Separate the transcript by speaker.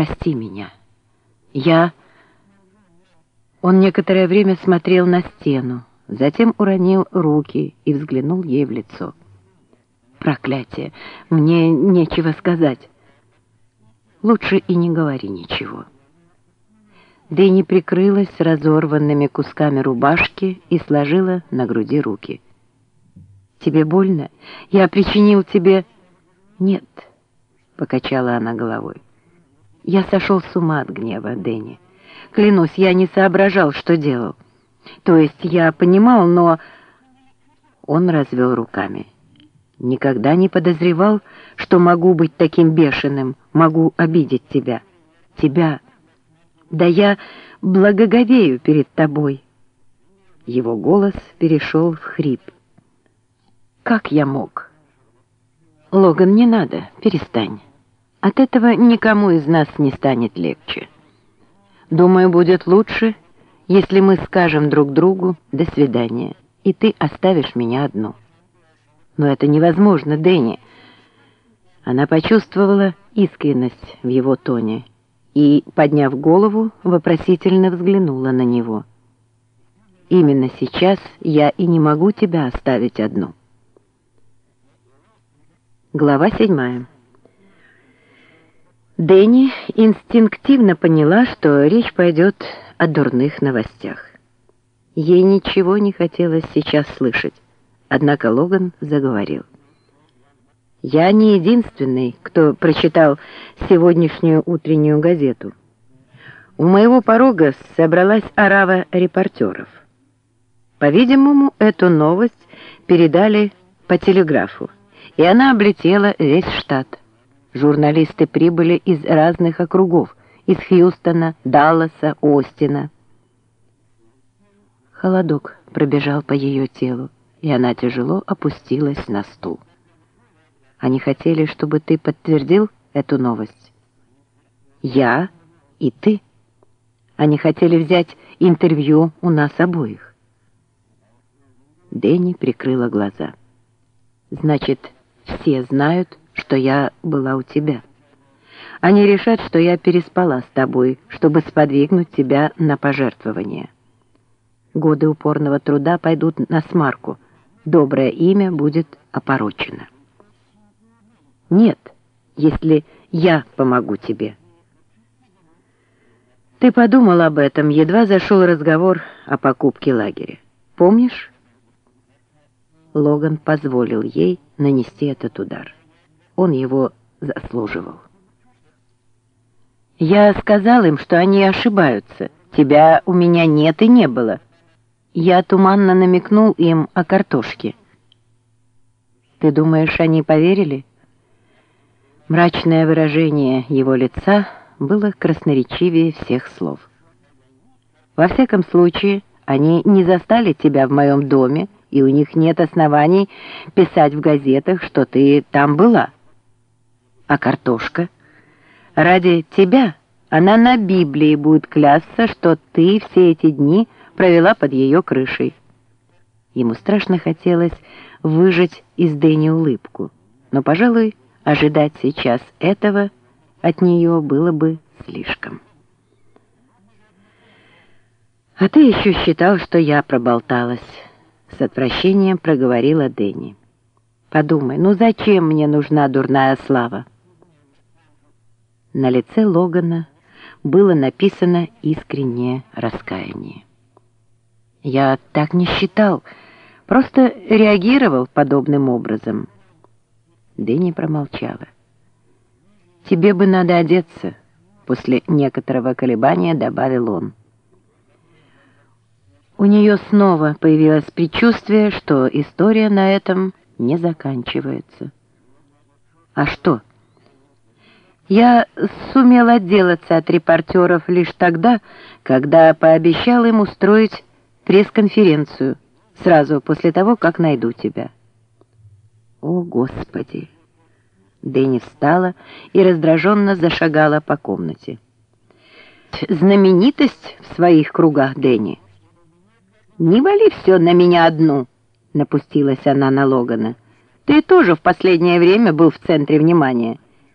Speaker 1: прости меня. Я...» Он некоторое время смотрел на стену, затем уронил руки и взглянул ей в лицо. «Проклятие! Мне нечего сказать. Лучше и не говори ничего». Дэнни прикрылась разорванными кусками рубашки и сложила на груди руки. «Тебе больно? Я причинил тебе...» «Нет», — покачала она головой. «Я сошел с ума от гнева, Дэнни. Клянусь, я не соображал, что делал. То есть я понимал, но...» Он развел руками. «Никогда не подозревал, что могу быть таким бешеным, могу обидеть тебя. Тебя. Да я благоговею перед тобой». Его голос перешел в хрип. Как я мог? Логан, не надо, перестань. От этого никому из нас не станет легче. Думаю, будет лучше, если мы скажем друг другу «до свидания», и ты оставишь меня одну. Но это невозможно, Дэнни. Она почувствовала искренность в его тоне и, подняв голову, вопросительно взглянула на него. «Именно сейчас я и не могу тебя оставить одну». Глава седьмая. Дэнни инстинктивно поняла, что речь пойдет о дурных новостях. Ей ничего не хотелось сейчас слышать, однако Логан заговорил. «Я не единственный, кто прочитал сегодняшнюю утреннюю газету. У моего порога собралась орава репортеров. По-видимому, эту новость передали по телеграфу и она облетела весь штат. Журналисты прибыли из разных округов, из Хьюстона, Далласа, Остина. Холодок пробежал по ее телу, и она тяжело опустилась на стул. Они хотели, чтобы ты подтвердил эту новость. Я и ты. Они хотели взять интервью у нас обоих. Дэнни прикрыла глаза. Значит, все знают, что я была у тебя. Они решат, что я переспала с тобой, чтобы сподвигнуть тебя на пожертвование. Годы упорного труда пойдут на смарку. Доброе имя будет опорочено. Нет, если я помогу тебе. Ты подумал об этом, едва зашел разговор о покупке лагеря. Помнишь? Логан позволил ей нанести этот удар. Он его заслуживал. «Я сказал им, что они ошибаются. Тебя у меня нет и не было. Я туманно намекнул им о картошке. Ты думаешь, они поверили?» Мрачное выражение его лица было красноречивее всех слов. «Во всяком случае, они не застали тебя в моем доме, и у них нет оснований писать в газетах, что ты там была. А картошка? Ради тебя она на Библии будет клясться, что ты все эти дни провела под ее крышей. Ему страшно хотелось выжать из Дэни улыбку, но, пожалуй, ожидать сейчас этого от нее было бы слишком. «А ты еще считал, что я проболталась». С отвращением проговорила Дэнни. «Подумай, ну зачем мне нужна дурная слава?» На лице Логана было написано искреннее раскаяние. «Я так не считал, просто реагировал подобным образом». Дэнни промолчала. «Тебе бы надо одеться», — после некоторого колебания добавил он. У нее снова появилось предчувствие, что история на этом не заканчивается. А что? Я сумел отделаться от репортеров лишь тогда, когда пообещал им устроить пресс-конференцию, сразу после того, как найду тебя. О, Господи! Дэнни встала и раздраженно зашагала по комнате. Знаменитость в своих кругах, Дэнни. «Не вали все на меня одну», — напустилась она на Логана. «Ты тоже в последнее время был в центре внимания».